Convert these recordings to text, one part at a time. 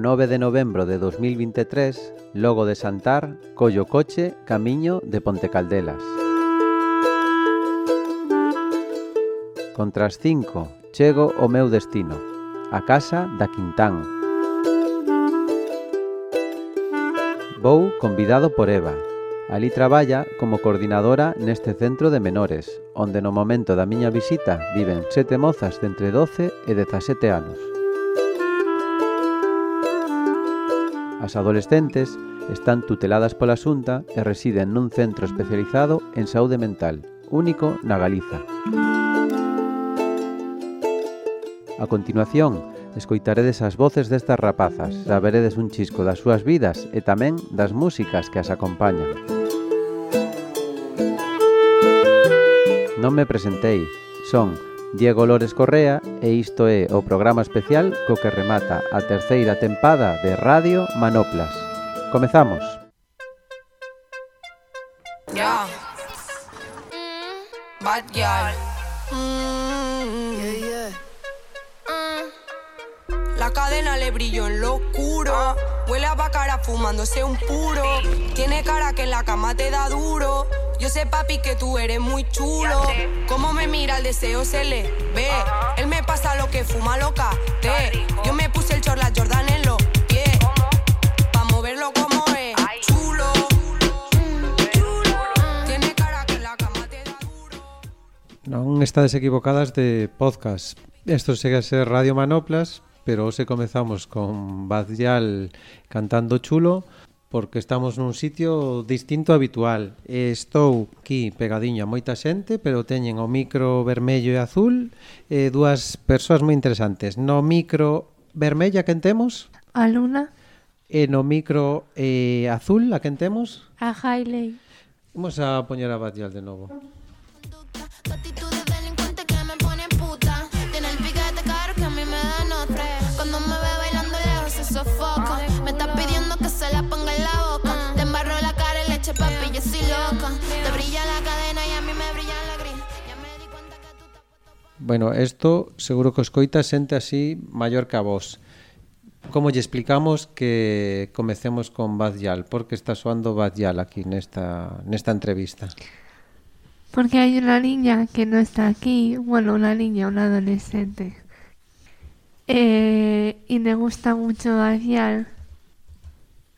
9 de novembro de 2023, logo de Santar, collo coche, camiño de Pontecaldelas. Contra as 5, chego ao meu destino, a casa da Quintán. Vou convidado por Eva. Ali traballa como coordinadora neste centro de menores, onde no momento da miña visita viven sete mozas de entre 12 e 17 anos. As adolescentes están tuteladas pola Xunta e residen nun centro especializado en saúde mental, único na Galiza. A continuación, escoitaredes as voces destas rapazas, saberedes un chisco das súas vidas e tamén das músicas que as acompañan. Non me presentei, son Diego Lores Correa e isto é o programa especial co que remata a terceira tempada de Radio Manoplas. Comezamos. Yeah. Bad girl. Mm. La cadena le brilló en lo oscuro. Huele a bacara fumándose un puro. Tiene cara que en la cama te da duro. Yo sé, papi, que tú eres muy chulo. Cómo me mira el deseo se le ve. Él me pasa lo que fuma loca. Te. Yo me puse el chorla Jordan en los pies. Pa' moverlo como es. Chulo. Tiene cara que en la cama te da duro. Non estades equivocadas de podcast. Isto segue a ser Radio Manoplas, pero hoxe comezamos con Badzial cantando chulo porque estamos nun sitio distinto habitual. Estou aquí pegadiño a moita xente, pero teñen o micro vermello e azul e dúas persoas moi interesantes. No micro vermella quen temos? A Luna. E no micro eh, azul a quen temos? A Hailey. Vamos a poñer a Badial de novo. bueno, esto seguro que os coita xente así maior que a vos. Como lle explicamos que comecemos con Badial, Porque está soando Badial aquí nesta, nesta entrevista. Porque hai unha niña que non está aquí, bueno, unha niña, unha adolescente. Eh, y me gusta mucho Badial.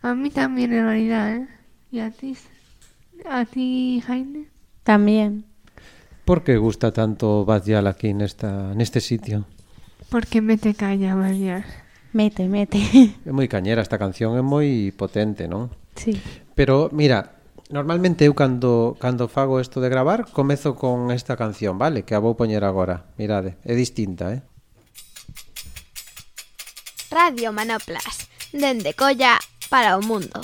A mí también en realidad, ¿eh? ¿Y a ti? ¿A ti, Jaime? También. Por que gusta tanto Badial aquí nesta, neste sitio? Porque mete caña, Badial. Mete, mete. É moi cañera esta canción, é moi potente, non? Sí. Pero, mira, normalmente eu cando, cando fago isto de gravar, comezo con esta canción, vale? Que a vou poñer agora, mirade, é distinta, eh? Radio Manoplas, dende Colla para o mundo.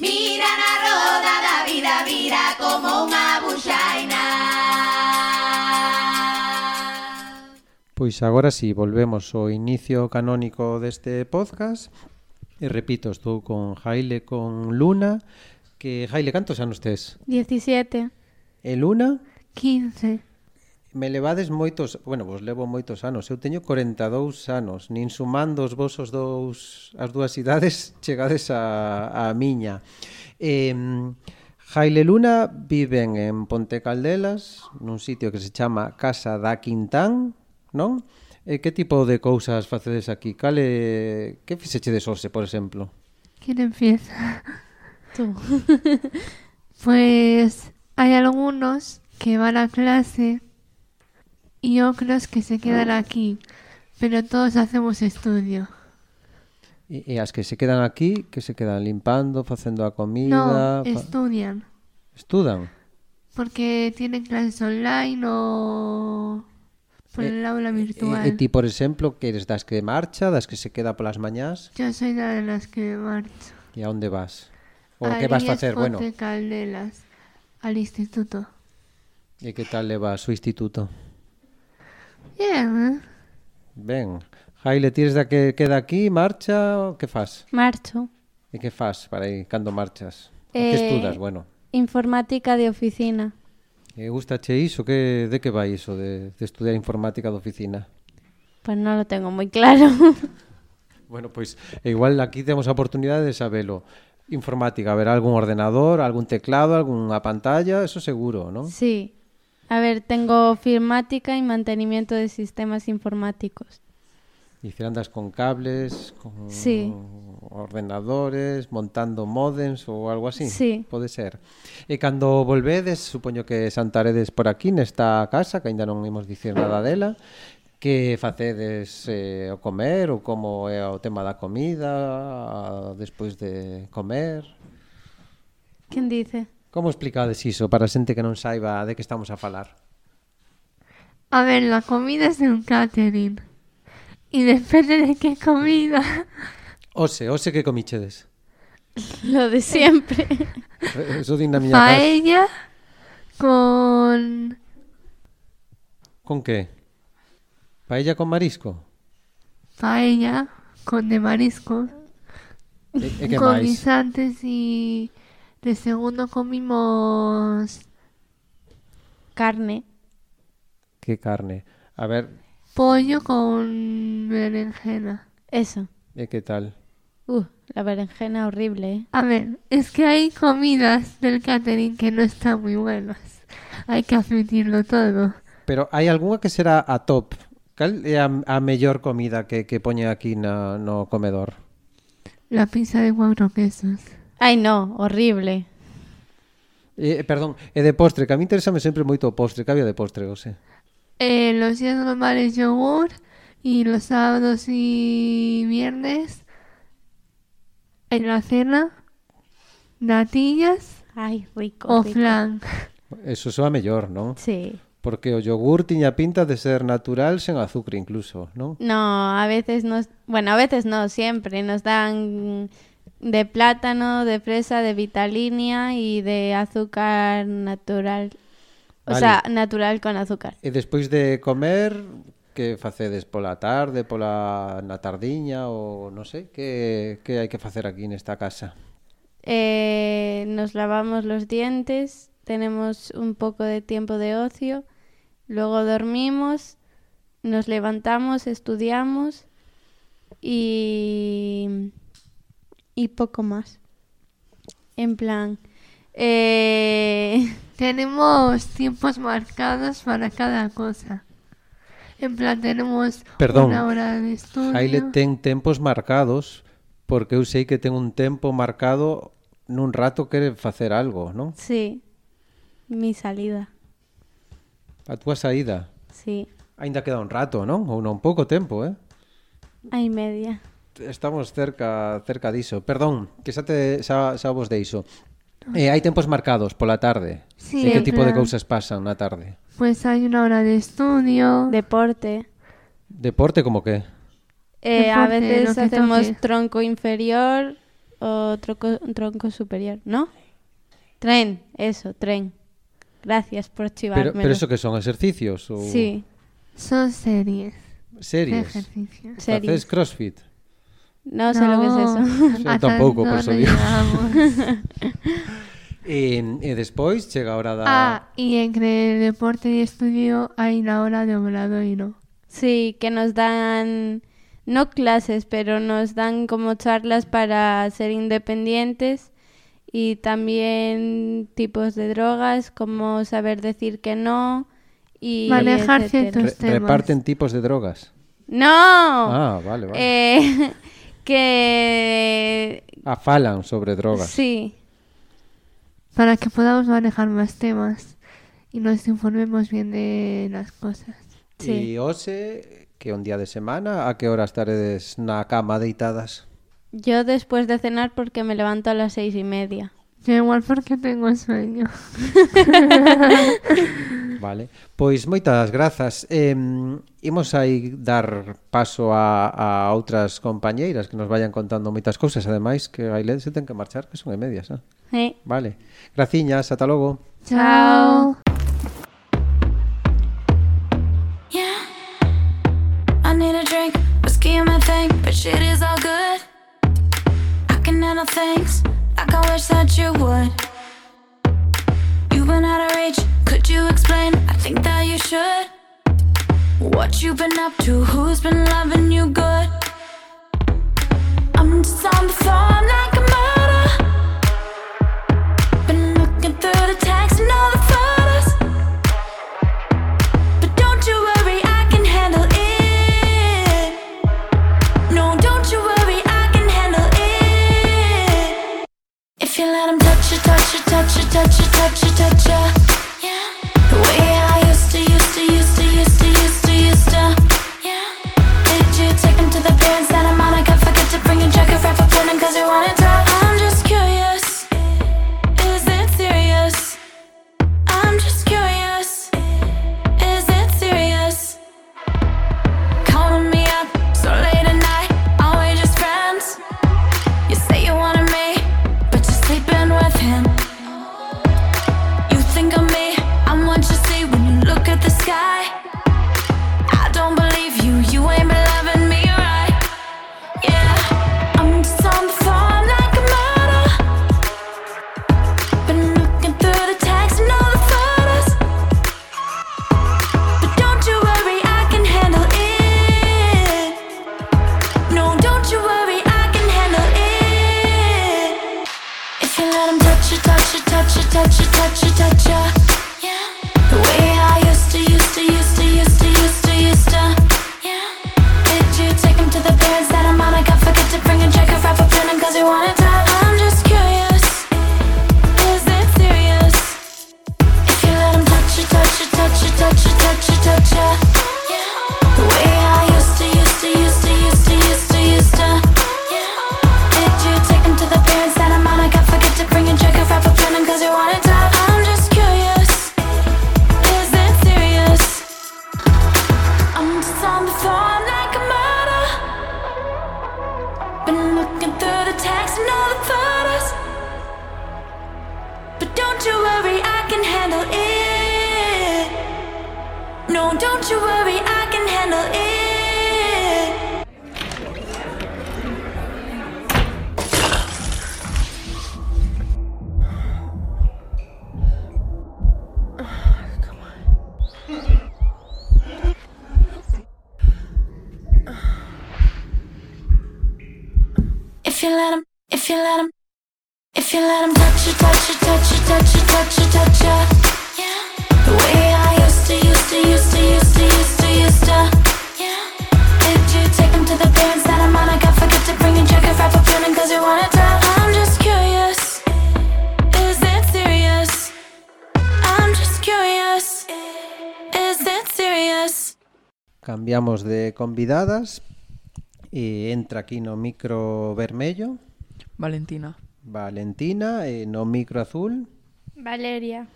Mira na roda da vida, vira como unha buxaina. Pois agora si, sí, volvemos ao inicio canónico deste podcast. E repito, estou con Jaile con Luna, que Jaile cantos anos tes? 17. E Luna? 15 me levades moitos, bueno, vos levo moitos anos, eu teño 42 anos, nin sumando os vosos dous, as dúas idades, chegades a, a miña. Eh, Jaile Luna viven en Ponte Caldelas, nun sitio que se chama Casa da Quintán, non? E que tipo de cousas facedes aquí? Cale, que fixechedes hoxe, por exemplo? Quen empieza? Tú. pues hai algunos que van a clase y otros que se quedan aquí, pero todos hacemos estudio. E, e as que se quedan aquí, que se quedan limpando, facendo a No, comida... fa- estudian, Estudan? porque tienen clases online o por el aula virtual. E, e ti, por exemplo, que eres das que marcha, das que se queda polas mañás, Yo soy la de las que marcho. e a onde vas? O que vas facer, bueno, Caldelas, al instituto. e que tal leva o instituto? Yeah. Eh. Ben. Jaile, tires da que queda aquí, marcha, que faz? Marcho. E que faz para aí, cando marchas? Eh, que estudas, bueno? Informática de oficina. E gustache iso? Que, de que vai iso de, de estudiar informática de oficina? Pois pues non lo tengo moi claro. bueno, pois pues, igual aquí temos a oportunidade de sabelo. Informática, haberá algún ordenador, algún teclado, algunha pantalla, eso seguro, non? Sí. A ver, tengo firmática y mantenimiento de sistemas informáticos. Y si andas con cables, con sí. ordenadores, montando modems ou algo así, sí. pode ser. E cando volvedes, supoño que santaredes por aquí nesta casa, que aínda non imos dicir nada dela, que facedes eh, o comer ou como é o tema da comida a, despois de comer? Quen dice? Como explicades iso para a xente que non saiba de que estamos a falar? A ver, la comida é un catering. E depende de que comida. Ose, ose que comichedes? Lo de siempre. Eso din na miña Paella casa. con... Con que? Paella con marisco? Paella con de marisco. E, e que con máis? guisantes e... Y de segundo comimos Carne. Que carne? A ver, pollo con berenjena. Eso. e que tal? Uh, la berenjena horrible, ¿eh? A ver, es que hay comidas del catering que no están muy buenas. Hay que admitirlo todo. Pero hai algunha que será a top. Cal é a, a mellor comida que, que poñen aquí na, no comedor? La pizza de cuatro quesos. Ai, no, horrible. Eh, eh perdón, e de postre, que a mí interesame sempre moito o postre, que había de postre, José? Eh, los días normales yogur y los sábados y viernes en la cena natillas Ay, rico, o rico. flan. Eso soa mellor, non? Sí. Porque o yogur tiña pinta de ser natural sen azúcar incluso, non? No, a veces nos, bueno, a veces no, siempre nos dan de plátano, de fresa, de vitalinia y de azúcar natural. O sea, natural con azúcar. E despois de comer, que facedes pola tarde, pola na tardiña ou non sei, que, que hai que facer aquí nesta casa? Eh, nos lavamos los dientes, tenemos un poco de tiempo de ocio, luego dormimos, nos levantamos, estudiamos y, y poco más. En plan, eh, Tenemos tiempos marcados para cada cosa. En plan, tenemos Perdón, una hora de estudio. Aí le ten tempos marcados, porque eu sei que ten un tempo marcado nun rato quere facer algo, non? sí, mi salida, A túa saída. sí, Ainda queda un rato, non? Ou non pouco tempo, eh? hay media. Estamos cerca cerca diso. Perdón, que xa te xa, xa vos deixo. Eh, hai tempos marcados pola tarde. Sí, e que tipo de cousas pasan na tarde? Pues hay una hora de estudio. Deporte. Deporte como que? Eh, a veces que hacemos toque. tronco inferior o tronco, tronco superior, ¿no? Tren, eso, tren. Gracias por Pero, chivármelo. pero eso que son exercicios ou Sí, Son series series? ejercicios. series. Faces crossfit? No sé lo que es eso. Yo a tampouco, por eso no digo. E, e despois chega a hora da Ah, y entre deporte y estudio hay la hora de obradoiro. Sí, que nos dan, no clases, pero nos dan como charlas para ser independientes y también tipos de drogas, como saber decir que no y Manejar etcétera. ciertos Re- temas. reparten tipos de drogas. No, Ah, vale, vale. Eh, que Ah, falan sobre drogas. sí, Para que podamos manejar más temas y nos informemos bien de las cosas. sí. E hoxe, que un día de semana, a que hora estaredes na cama deitadas? Yo después de cenar porque me levanto a las seis y media. Yo igual porque tengo sueño. Vale. Pois moitas grazas. Eh, imos aí dar paso a, a outras compañeiras que nos vayan contando moitas cousas, ademais que a Ailén se ten que marchar, que son e medias, eh? eh. Vale. Graciñas, ata logo. Chao. Yeah. I need a drink, whiskey in my thing, but shit is all good. I can handle things like I wish that you would. You've been out of reach. Could you explain? I think that you should. What you been up to, who's been loving you good? I'm just on the floor like a murder. Been looking through the text and all the photos. But don't you worry, I can handle it. No, don't you worry, I can handle it. If you let him touch you, touch you, touch you, touch you, touch you, touch you. sister. tu vois cambiamos de convidadas e entra aquí no micro vermello Valentina Valentina e no micro azul Valeria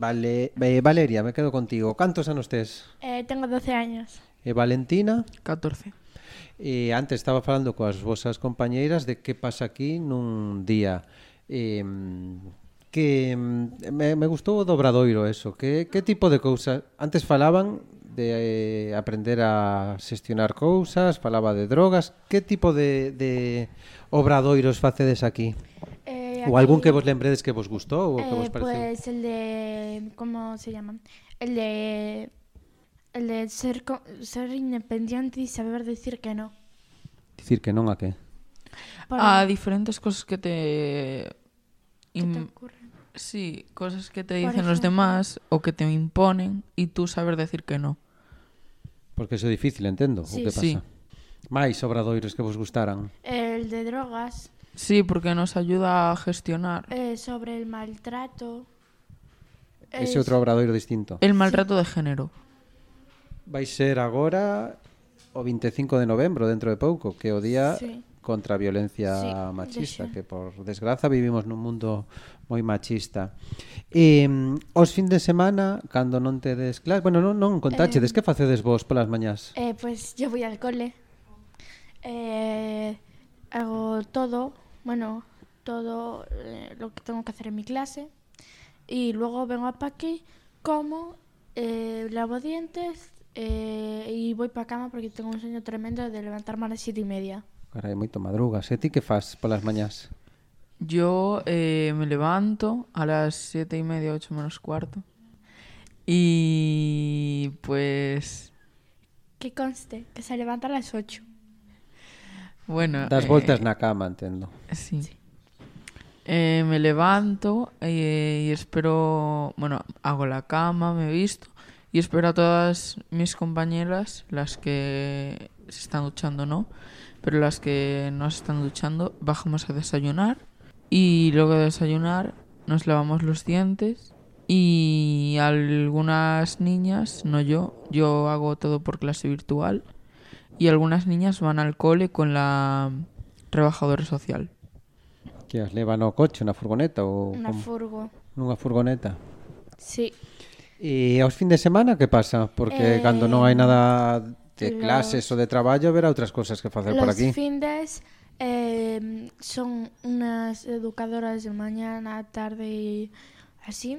Vale, eh, Valeria, me quedo contigo. Cantos anos tes? Eh, tengo 12 años. E Valentina? 14. E eh, antes estaba falando coas vosas compañeiras de que pasa aquí nun día. Eh, que me, me gustou o dobradoiro eso. Que, que tipo de cousa? Antes falaban de eh, aprender a xestionar cousas, falaba de drogas. Que tipo de, de obradoiros facedes aquí? Eh, ou algún algún que vos lembredes que vos gustou ou eh, que vos eh, pareceu? Pues el de... como se llaman? El de... El de ser, ser independiente e saber decir que no. Dicir que non a que? Para... A diferentes cosas que te... In... Que te ocurren. Sí, cosas que te dicen ejemplo, los demás o que te imponen y tú saber decir que no. Porque eso é difícil, entendo, sí. o que pasa. Sí. Máis obradoiros que vos gustaran. El de drogas. Sí, porque nos ayuda a gestionar. Eh, sobre el maltrato. Ese es... outro obradoiro distinto. El maltrato sí. de género. Vai ser agora o 25 de novembro, dentro de pouco, que é o día sí contra a violencia sí, machista, deixa. que por desgraza vivimos nun mundo moi machista. E mm, os fin de semana, cando non tedes clase, bueno, non, non contáchedes eh, que facedes vos polas mañás? Eh, pois pues, yo vou al cole. Eh, hago todo, bueno, todo eh, lo que tengo que hacer en mi clase y luego vengo a aquí, como, eh, lavo dientes eh, y voy para cama porque tengo un sueño tremendo de levantarme a las siete y media. Carai, moito madrugas. E ti que fas polas mañás? Yo eh, me levanto a las siete y media, ocho menos cuarto. Y pues Que conste, que se levanta a las ocho. Bueno, Das eh, voltas na cama, entendo. Sí. Eh, me levanto eh, y espero, bueno, hago la cama, me visto y espero a todas mis compañeras, las que se están duchando no, pero las que no se están duchando, bajamos a desayunar y luego de desayunar nos lavamos los dientes y algunas niñas, no yo, yo hago todo por clase virtual y algunas niñas van al cole con la rebajadora social. Que as leva no coche, na furgoneta ou Una furgo. nunha furgoneta? Sí. E aos fin de semana que pasa? Porque Eh, cando non hai nada de los- clases ou de traballo, haberá outras cosas que facer por Los aquí. findes eh, son unas educadoras de mañana, tarde y así.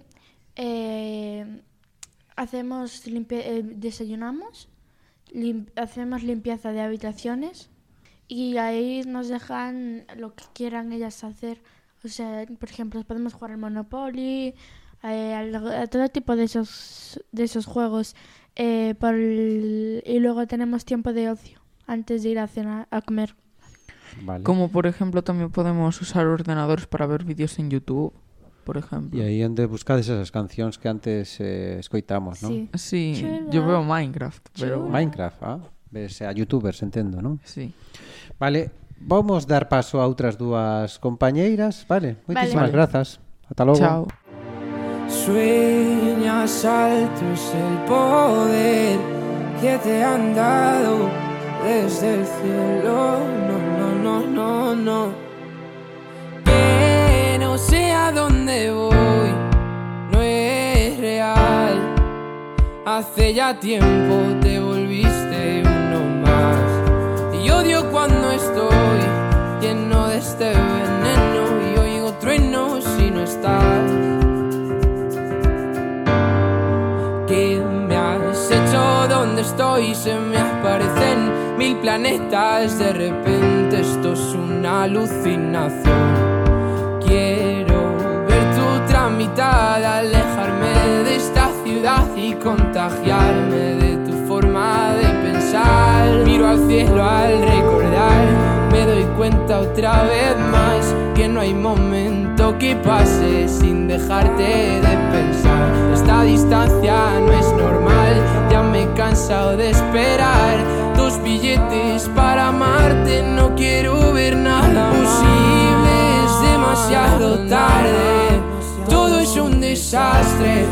Eh, hacemos limpie- eh, desayunamos, lim- hacemos limpieza de habitaciones y ahí nos dejan lo que quieran ellas hacer. O sea, por ejemplo, podemos jugar al Monopoly, eh, al- a todo tipo de esos, de esos juegos. Eh, por el- y luego tenemos tiempo de ocio antes de ir a cenar, a comer. Vale. Como por ejemplo también podemos usar ordenadores para ver vídeos en YouTube, por ejemplo. E aí onde buscades esas cancións que antes eh, escoitamos, non? Sí. Sí, Chula. yo veo Minecraft, pero Minecraft, ah? Ves a youtubers, entendo, non? sí. Vale, vamos dar paso a outras dúas compañeiras, vale? Moitísimas Vale. grazas. Ata logo. Chao. Sueñas alto es el poder que te han dado desde el cielo. No, no, no, no, no. Que no sé a dónde voy, no es real. Hace ya tiempo te volviste uno más. Y odio cuando estoy lleno de este veneno y oigo truenos si no estás. ¿Dónde estoy? Se me aparecen mil planetas. De repente esto es una alucinación. Quiero ver tu tramitada, alejarme de esta ciudad y contagiarme de tu forma de pensar. Miro al cielo al doy cuenta otra vez más que no hay momento que pase sin dejarte de pensar. Esta distancia no es normal, ya me he cansado de esperar. Dos billetes para amarte, no quiero ver nada posible, es demasiado tarde. Todo es un desastre,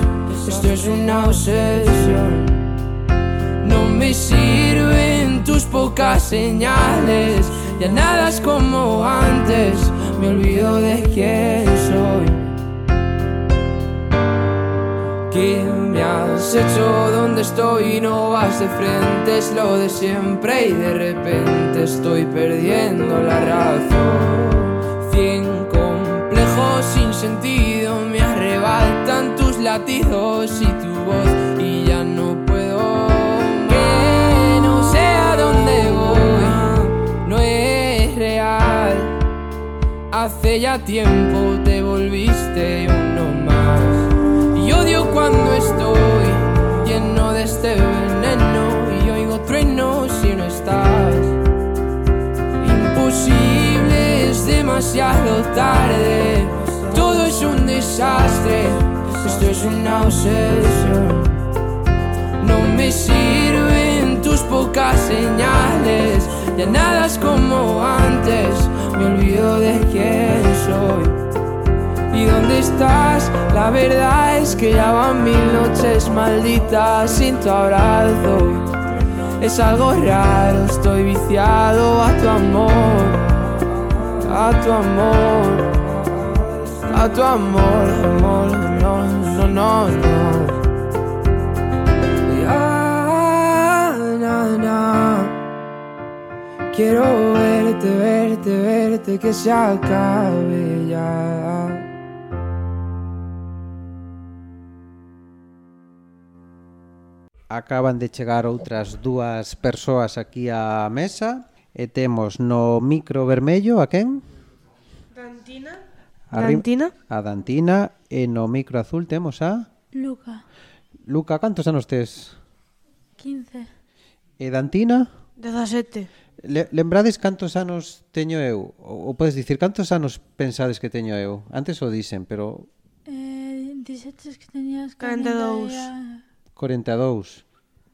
esto es una obsesión. No me sirven tus pocas señales, ya nada es como antes, me olvido de quién soy. ¿Qué me has hecho? ¿Dónde estoy? No vas de frente, es lo de siempre y de repente estoy perdiendo la razón. Cien complejos sin sentido me arrebatan tus latidos y tu voz Hace ya tiempo te volviste uno más. Y odio cuando estoy lleno de este veneno y oigo truenos si no estás. Imposible, es demasiado tarde. Todo es un desastre. Esto es una obsesión. No me sirven tus pocas señales. Ya nada es como antes. Me olvido de quién soy. ¿Y dónde estás? La verdad es que ya van mil noches malditas sin tu abrazo. Es algo raro, estoy viciado a tu amor, a tu amor, a tu amor, amor, no, no, no, no. Quiero verte, verte, verte, que se acabe ya. Acaban de chegar outras dúas persoas aquí á mesa e temos no micro vermello a quen? Dantina. A Dantina. A Dantina e no micro azul temos a Luca. Luca, cantos anos tes? 15. E Dantina? 17. Le, lembrades cantos anos teño eu? Ou, ou podes dicir cantos anos pensades que teño eu? Antes o dicen, pero... Eh, dixetes que teñas 42. 42.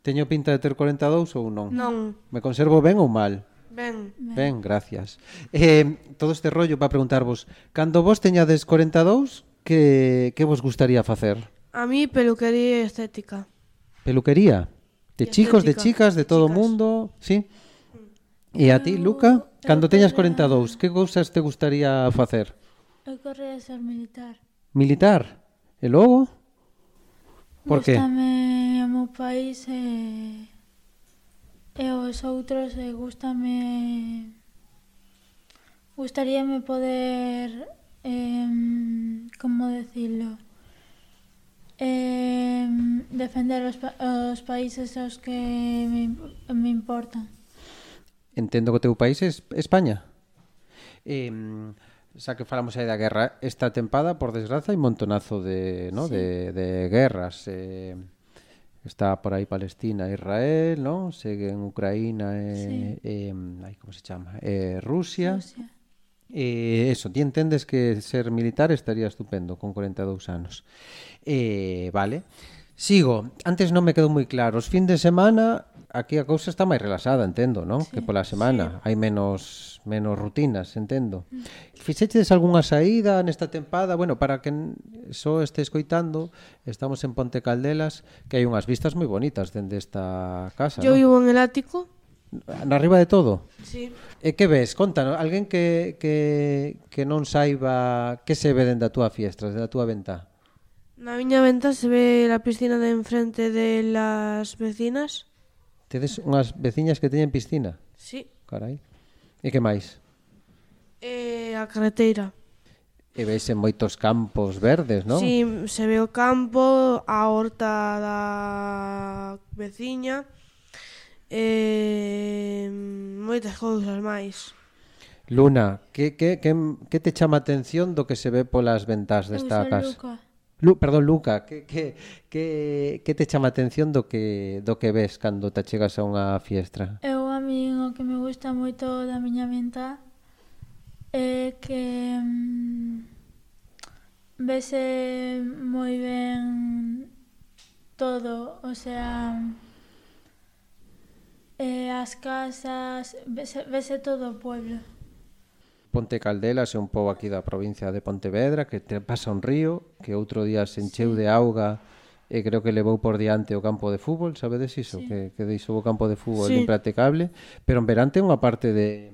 Teño pinta de ter 42 ou non? Non. Me conservo ben ou mal? Ben. Ben, gracias. Eh, todo este rollo para preguntarvos, cando vos teñades 42, que, que vos gustaría facer? A mí peluquería e estética. Peluquería? De y chicos, estética. de chicas, de todo o mundo, sí? E a ti, Luca, cando teñas 42, que cousas te gustaría facer? Eu corría ser militar. Militar? E logo? Por que? Gústame o meu país e... e os outros e gústame... Gustaríame poder... Eh, como decirlo? Eh, defender os, pa os países aos que me, me importan. Entendo que o teu país é España. Eh, xa que falamos aí da guerra, esta tempada, por desgraza, hai montonazo de, no? sí. de, de guerras. Eh, está por aí Palestina, Israel, ¿no? Segue en Ucraína e sí. eh, aí como se chama? Eh, Rusia. Rusia. Eh, eso, ti entendes que ser militar estaría estupendo con 42 anos. Eh, vale. Sigo, antes non me quedou moi claro. Os fin de semana aquí a cousa está máis relaxada, entendo, non? Sí, que pola semana sí. hai menos menos rutinas, entendo. Fixeches algunha saída nesta tempada? Bueno, para que só este escoitando, estamos en Ponte Caldelas, que hai unhas vistas moi bonitas dende esta casa, Yo non? vivo en el ático. Na arriba de todo? Sí. E que ves? Contanos, alguén que, que, que non saiba que se ve dende a túa fiestra, dende a túa ventá? Na miña venta se ve la piscina de enfrente de las vecinas. Tedes unhas veciñas que teñen piscina? Sí. Carai. E que máis? Eh, a carreteira. E veis en moitos campos verdes, non? Sí, se ve o campo, a horta da veciña, eh, moitas cousas máis. Luna, que, que, que, que te chama atención do que se ve polas ventás desta casa? Luca. Lu, perdón, Luca, que, que, que, que te chama a atención do que, do que ves cando te chegas a unha fiestra? Eu a min o que me gusta moito da miña venta é que mm, vese moi ben todo, o sea, eh, as casas, vese, vese todo o pueblo. Ponte Caldelas é un pobo aquí da provincia de Pontevedra que te pasa un río que outro día se encheu sí. de auga e creo que levou por diante o campo de fútbol, sabedes iso? Sí. Que, que deixou o campo de fútbol sí. impracticable, pero en verán ten unha parte de,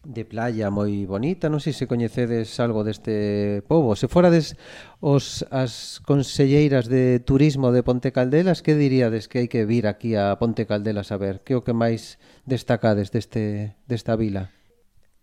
de playa moi bonita, non sei se coñecedes algo deste pobo. Se forades os as conselleiras de turismo de Ponte Caldelas, que diríades que hai que vir aquí a Ponte Caldelas a ver? Que o que máis destacades deste desta vila?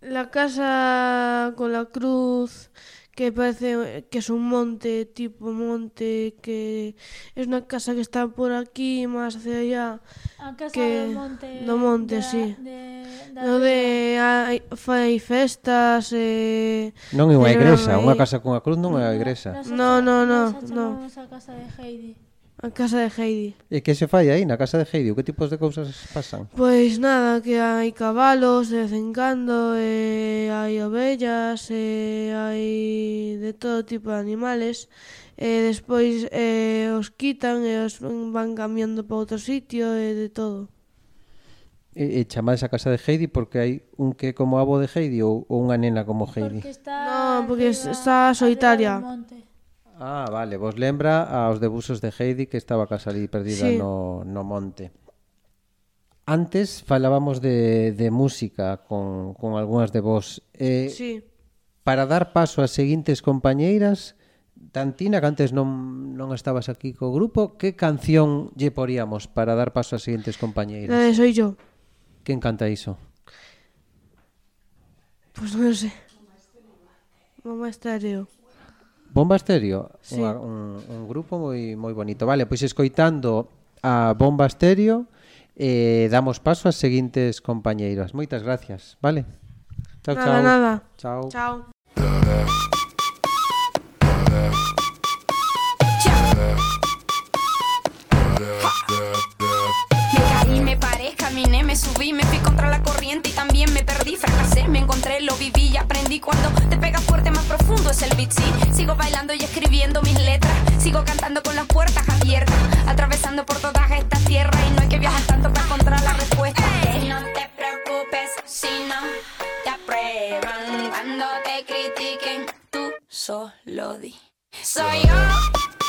la casa con la cruz que parece que es un monte, tipo monte, que es una casa que está por aquí, más hacia allá. A casa que, do monte. Do monte, de, sí. De, de, Donde hai, fai festas. Eh, non é unha iglesia. unha casa con cunha cruz non é unha iglesia. Non, non, non. Nos achamos no. a casa de Heidi. A casa de Heidi. E que se fai aí na casa de Heidi? O que tipos de cousas pasan? Pois nada, que hai cabalos de vez en cando, e hai ovellas, e hai de todo tipo de animales. E despois e, os quitan e os van cambiando para outro sitio e de todo. E, e chamades a casa de Heidi porque hai un que é como abo de Heidi ou, ou unha nena como Heidi? Porque está... Non, porque arriba, está solitaria. Monte. Ah, vale, vos lembra aos debusos de Heidi que estaba casa ali perdida sí. no, no monte. Antes falábamos de, de música con, con algunhas de vos. Eh, sí. Para dar paso ás seguintes compañeiras, Tantina, que antes non, non estabas aquí co grupo, que canción lle poríamos para dar paso ás seguintes compañeiras? Eh, de Soy yo. Que encanta iso? Pois pues non sei. Mamá estareo. Bomba Estéreo, sí. un, un, un grupo moi moi bonito. Vale, pois escoitando a Bomba Estéreo eh, damos paso ás seguintes compañeiras. Moitas gracias, vale? Chao, nada, chao. Nada. Chao. Chao. Caminé, me subí, me fui contra la corriente y también me perdí, fracasé, me encontré, lo viví y aprendí. Cuando te pega fuerte, más profundo es el beat, sí. Sigo bailando y escribiendo mis letras, sigo cantando con las puertas abiertas, atravesando por todas estas tierras y no hay que viajar tanto para encontrar la respuesta. No te preocupes si no te aprueban cuando te critiquen, tú solo di. Soy yo.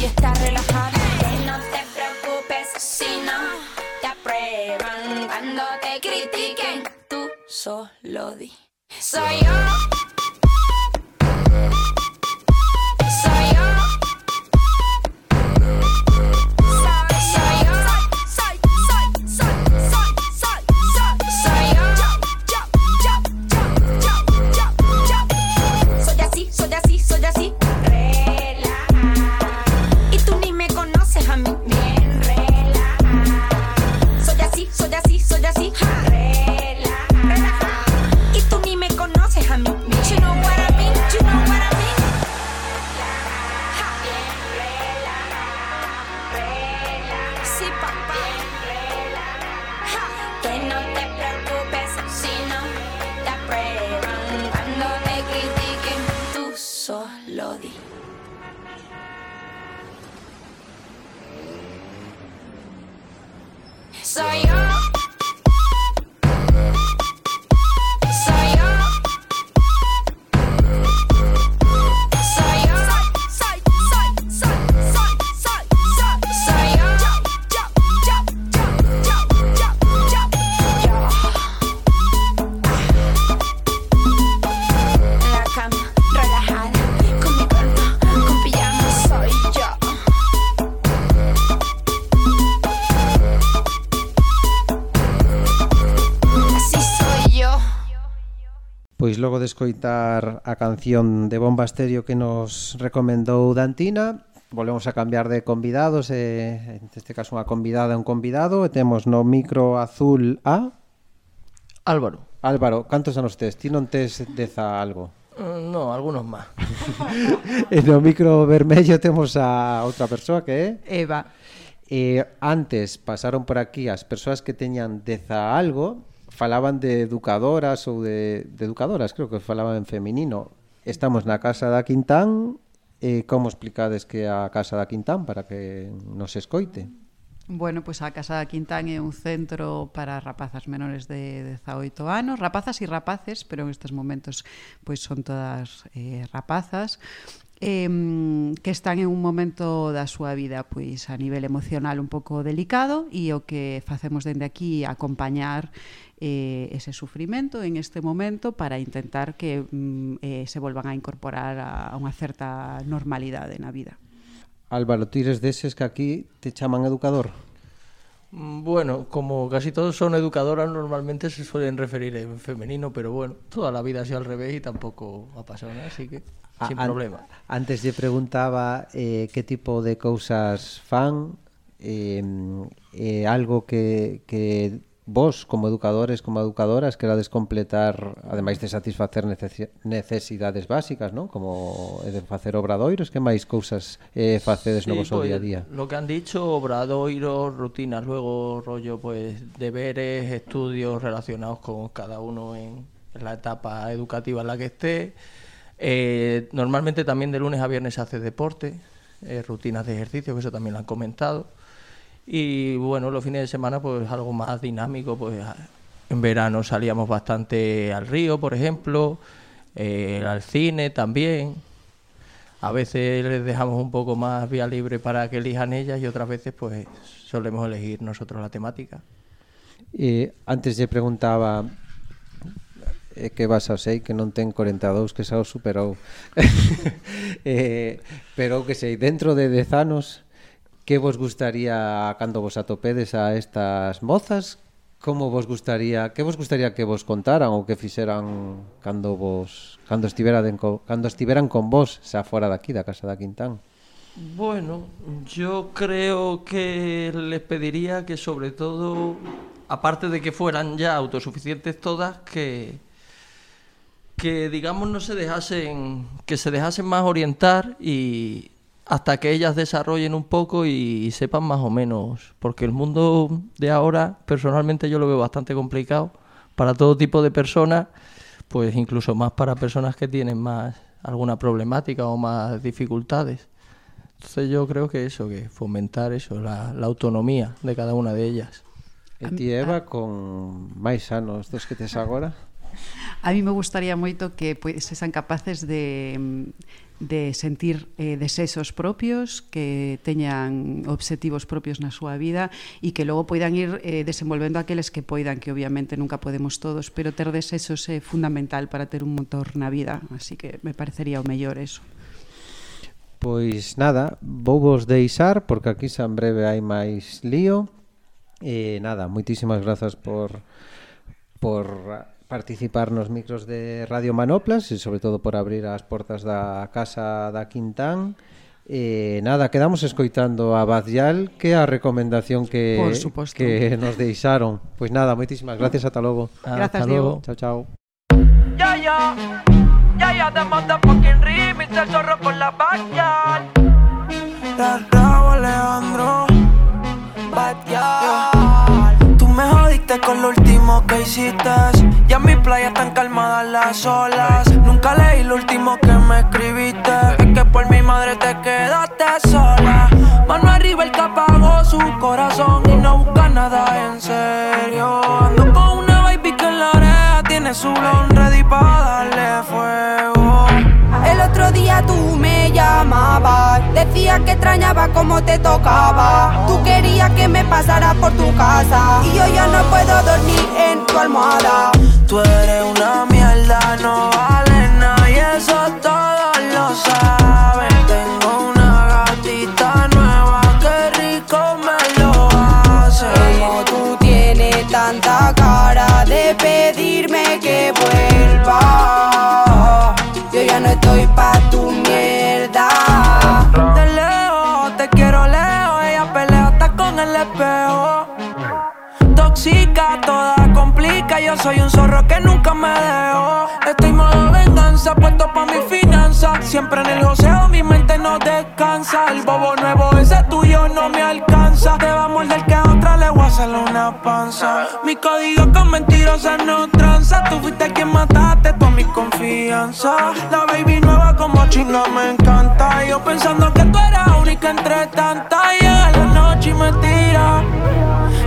Y estar relajada. Que no te preocupes si no te aprueban cuando te critiquen. Tú solo di. Soy yo. Pois logo de escoitar a canción de Bomba Estéreo que nos recomendou Dantina, volvemos a cambiar de convidados, e, neste caso unha convidada e un convidado, e temos no micro azul a... Álvaro. Álvaro, cantos anos tes? Ti non tes deza algo? Mm, no, algunos máis. e no micro vermello temos a outra persoa que é... Eva. Eh, antes pasaron por aquí as persoas que teñan deza algo, falaban de educadoras ou de, de educadoras, creo que falaban en feminino. Estamos na Casa da Quintán, e como explicades que a Casa da Quintán para que nos escoite? Bueno, pois a Casa da Quintán é un centro para rapazas menores de 18 anos, rapazas e rapaces, pero en estes momentos pois son todas eh, rapazas, eh, que están en un momento da súa vida pois a nivel emocional un pouco delicado e o que facemos dende aquí é acompañar eh, ese sufrimento en este momento para intentar que mm, eh, se volvan a incorporar a, a unha certa normalidade na vida. Álvaro, tires deses que aquí te chaman educador? Mm, Bueno, como casi todos son educadoras, normalmente se suelen referir en femenino, pero bueno, toda la vida ha sido al revés y tampoco ha pasado nada, así que sin an- problema. Antes lle preguntaba eh, que tipo de cousas fan eh, eh, algo que, que vos como educadores, como educadoras, querades completar, ademais de satisfacer necesidades básicas, non? Como de facer obradoiros, que máis cousas eh, facedes sí, no vosso pues, día a pois, día? Lo que han dicho, obradoiros, rutinas, luego rollo pues deberes, estudios relacionados con cada uno en la etapa educativa en la que esté. Eh, normalmente también de lunes a viernes hace deporte, eh, rutinas de ejercicio, que eso también lo han comentado Y bueno, los fines de semana pues algo más dinámico, pues en verano salíamos bastante al río, por ejemplo, eh, al cine también. A veces les dejamos un poco más vía libre para que elijan ellas y otras veces pues solemos elegir nosotros la temática. Eh, antes lle preguntaba eh, que vas a sei que non ten 42 que xa o superou eh, pero que sei, dentro de 10 anos que vos gustaría cando vos atopedes a estas mozas? Como vos gustaría, que vos gustaría que vos contaran ou que fixeran cando vos cando estiveraden co, cando estiveran con vos xa fora daqui da casa da Quintán? Bueno, yo creo que les pediría que sobre todo, aparte de que fueran ya autosuficientes todas, que que digamos no se dejasen que se dejasen más orientar y hasta que ellas desarrollen un poco y sepan más o menos porque el mundo de ahora personalmente yo lo veo bastante complicado. Para todo tipo de personas pues incluso más para personas que tienen más alguna problemática o más dificultades. Entonces yo creo que eso que fomentar eso la, la autonomía de cada una de ellas. Ti, Eva, con máis anos dos que tes agora? A mí me gustaría moito que pois, sean capaces de de sentir eh, desexos propios, que teñan obxectivos propios na súa vida e que logo poidan ir eh, desenvolvendo aqueles que poidan, que obviamente nunca podemos todos, pero ter desexos é fundamental para ter un motor na vida, así que me parecería o mellor eso. Pois nada, vou vos deixar porque aquí xa en breve hai máis lío. E eh, nada, moitísimas grazas por por participar nos micros de Radio Manoplas e sobre todo por abrir as portas da Casa da Quintán. E nada, quedamos escoitando a Badzial, que é a recomendación que que nos deixaron. Pois nada, moitísimas gracias, ata logo. Grazas, logo. Diego. Chao, chao. Ya, ya. Ya, ya, the motherfucking remix, el zorro con la Badzial. Tatao Alejandro, Badzial. Yeah. Jodiste con lo último que hiciste. Ya en mi playa están calmadas las olas. Nunca leí lo último que me escribiste. Es que por mi madre te quedaste sola. Mano arriba el que apagó su corazón Y no busca nada en serio. Ando con una baby que en la oreja tiene su blon decías que extrañaba cómo te tocaba. Tú querías que me pasara por tu casa y yo ya no puedo dormir en tu almohada. Tú eres una mierda, no vale nada y eso todos lo saben. Soy un zorro que nunca me dejo. Estoy modo venganza, puesto pa' mi finanza. Siempre en el joseo, mi mente no descansa. El bobo nuevo, ese tuyo no me alcanza. Te va a morder que a otra le voy a hacer una panza. Mi código con mentirosas no tranza. Tú fuiste quien mataste toda mi confianza. La baby nueva como chinga me encanta. Yo pensando que tú eras única entre tantas. Llega la noche y me tira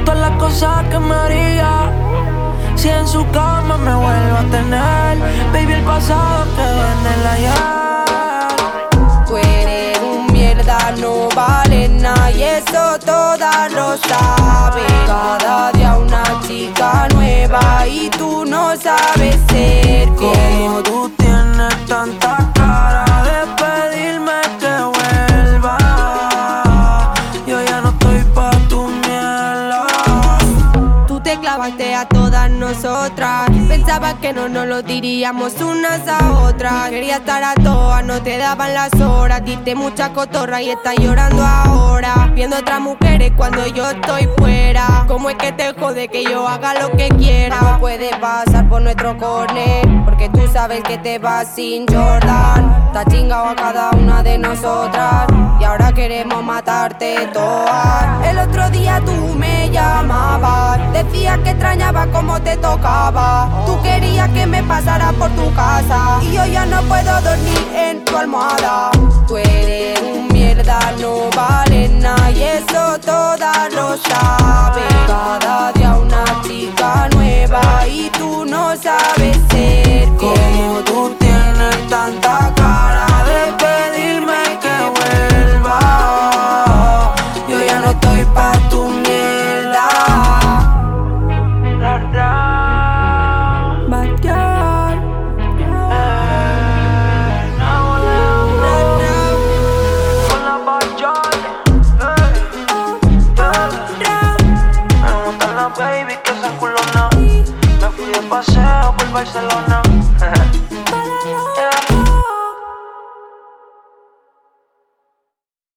todas las cosas que me haría. Si en su cama me vuelvo a tener, baby, el pasado quedó en el ayer. Tú eres un mierda, no vale nada y eso todas lo saben. Cada día una chica nueva y tú no sabes ser Como fiel. tú Pensabas que no nos lo diríamos unas a otras. Quería estar a todas, no te daban las horas. Diste mucha cotorra y estás llorando ahora. Viendo otras mujeres cuando yo estoy fuera. ¿Cómo es que te jode que yo haga lo que quiera? No puedes pasar por nuestro corner. Porque tú sabes que te vas sin Jordan. Está chingado a cada una de nosotras. Y ahora queremos matarte todas. El otro día tú me Decías que extrañaba cómo te tocaba. Tú querías que me pasara por tu casa. Y yo ya no puedo dormir en tu almohada. Tú eres un mierda, no vale nada. Y eso todas lo saben. Cada día una chica nueva. Y tú no sabes ser Como fiel. tú tienes tanta cara